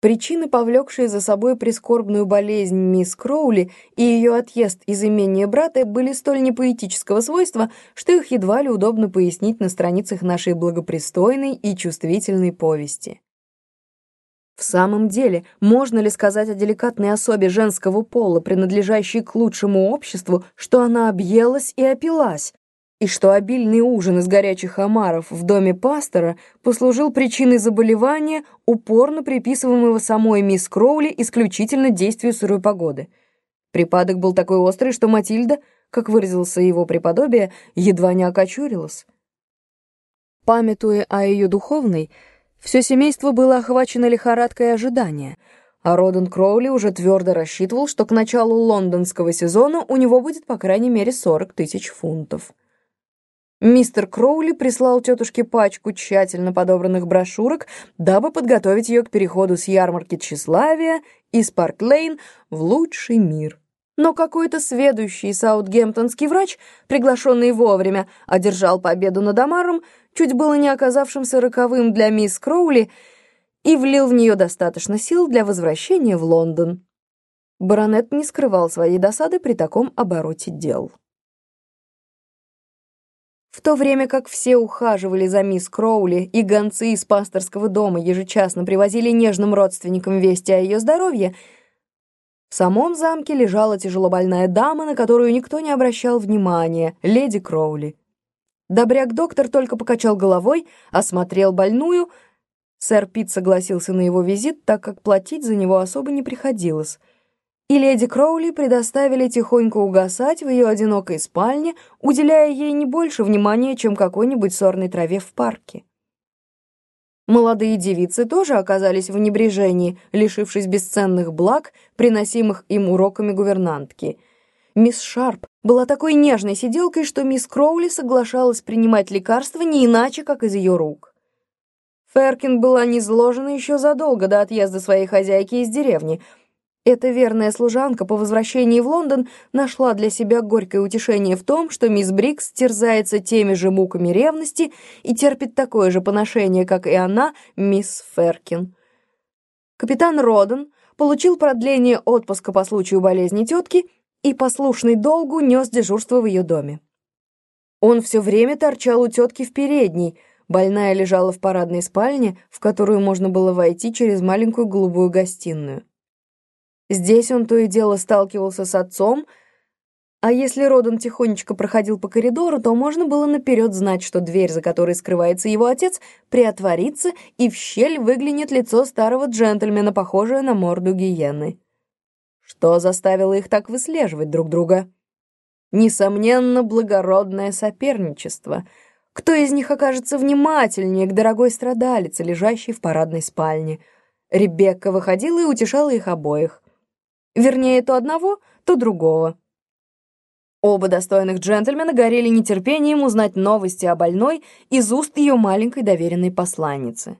Причины, повлекшие за собой прискорбную болезнь мисс Кроули и ее отъезд из имения брата, были столь непоэтического свойства, что их едва ли удобно пояснить на страницах нашей благопристойной и чувствительной повести. В самом деле, можно ли сказать о деликатной особе женского пола, принадлежащей к лучшему обществу, что она объелась и опилась, и что обильный ужин из горячих омаров в доме пастора послужил причиной заболевания, упорно приписываемого самой мисс Кроули исключительно действию сырой погоды. Припадок был такой острый, что Матильда, как выразился его преподобие, едва не окочурилась. Памятуя о ее духовной, все семейство было охвачено лихорадкой ожидания, а Роден Кроули уже твердо рассчитывал, что к началу лондонского сезона у него будет по крайней мере 40 тысяч фунтов. Мистер Кроули прислал тетушке пачку тщательно подобранных брошюрок, дабы подготовить ее к переходу с ярмарки тщеславия из Парк-Лейн в лучший мир. Но какой-то сведущий саутгемптонский врач, приглашенный вовремя, одержал победу над омаром, чуть было не оказавшимся роковым для мисс Кроули, и влил в нее достаточно сил для возвращения в Лондон. Баронет не скрывал своей досады при таком обороте дел. В то время как все ухаживали за мисс Кроули и гонцы из пасторского дома ежечасно привозили нежным родственникам вести о ее здоровье, в самом замке лежала тяжелобольная дама, на которую никто не обращал внимания, леди Кроули. Добряк-доктор только покачал головой, осмотрел больную. Сэр Пит согласился на его визит, так как платить за него особо не приходилось — и леди Кроули предоставили тихонько угасать в ее одинокой спальне, уделяя ей не больше внимания, чем какой-нибудь сорной траве в парке. Молодые девицы тоже оказались в небрежении, лишившись бесценных благ, приносимых им уроками гувернантки. Мисс Шарп была такой нежной сиделкой, что мисс Кроули соглашалась принимать лекарства не иначе, как из ее рук. Феркин была низложена еще задолго до отъезда своей хозяйки из деревни — эта верная служанка по возвращении в Лондон нашла для себя горькое утешение в том, что мисс Брикс терзается теми же муками ревности и терпит такое же поношение, как и она, мисс Феркин. Капитан Роден получил продление отпуска по случаю болезни тетки и, послушный долгу, нес дежурство в ее доме. Он все время торчал у тетки в передней, больная лежала в парадной спальне, в которую можно было войти через маленькую голубую гостиную. Здесь он то и дело сталкивался с отцом, а если Родан тихонечко проходил по коридору, то можно было наперед знать, что дверь, за которой скрывается его отец, приотворится, и в щель выглянет лицо старого джентльмена, похожее на морду гиены. Что заставило их так выслеживать друг друга? Несомненно, благородное соперничество. Кто из них окажется внимательнее к дорогой страдалице, лежащей в парадной спальне? Ребекка выходила и утешала их обоих. Вернее, то одного, то другого. Оба достойных джентльмена горели нетерпением узнать новости о больной из уст ее маленькой доверенной посланницы.